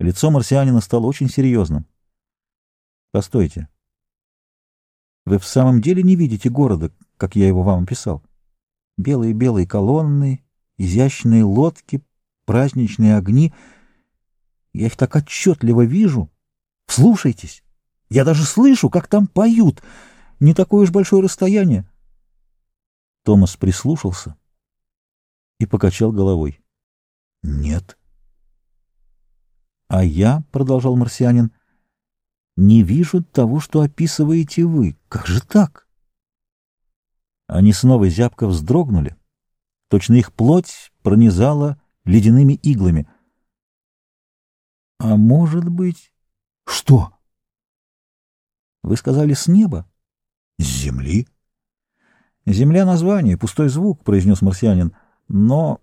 Лицо марсианина стало очень серьезным. Постойте. Вы в самом деле не видите города, как я его вам описал? Белые-белые колонны, изящные лодки, праздничные огни. Я их так отчетливо вижу. Слушайтесь. Я даже слышу, как там поют. Не такое уж большое расстояние. Томас прислушался и покачал головой. Нет. А я, — продолжал марсианин, — не вижу того, что описываете вы. Как же так? Они снова зябко вздрогнули. Точно их плоть пронизала ледяными иглами. А может быть... Что? Вы сказали с неба? С земли? Земля — название, пустой звук, — произнес марсианин. Но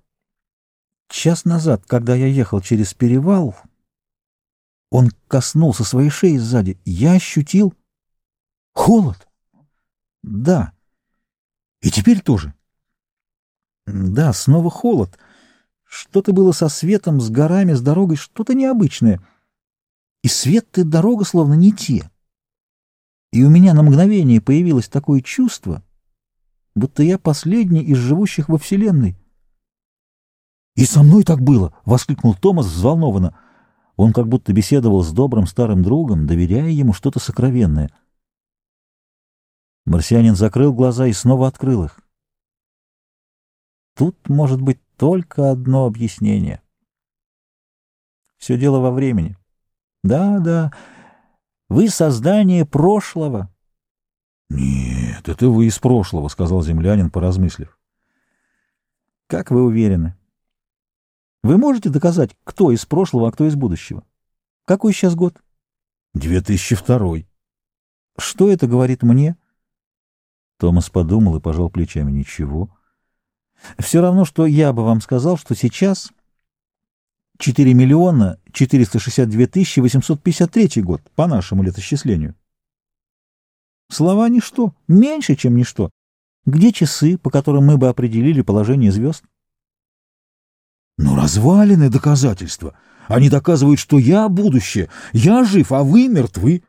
час назад, когда я ехал через перевал, он коснулся своей шеи сзади. Я ощутил холод. Да. И теперь тоже. Да, снова холод. Что-то было со светом, с горами, с дорогой, что-то необычное. И свет и дорога словно не те. И у меня на мгновение появилось такое чувство, будто я последний из живущих во Вселенной. «И со мной так было!» — воскликнул Томас взволнованно. Он как будто беседовал с добрым старым другом, доверяя ему что-то сокровенное. Марсианин закрыл глаза и снова открыл их. Тут может быть только одно объяснение. Все дело во времени. Да, да, вы создание прошлого. Нет, это вы из прошлого, сказал землянин, поразмыслив. Как вы уверены? Вы можете доказать, кто из прошлого, а кто из будущего? Какой сейчас год? 2002. Что это говорит мне? Томас подумал и пожал плечами. Ничего. Все равно, что я бы вам сказал, что сейчас 4 миллиона 462 тысячи 853 год, по нашему летосчислению. Слова ничто, меньше, чем ничто. Где часы, по которым мы бы определили положение звезд? Но развалины доказательства. Они доказывают, что я будущее, я жив, а вы мертвы.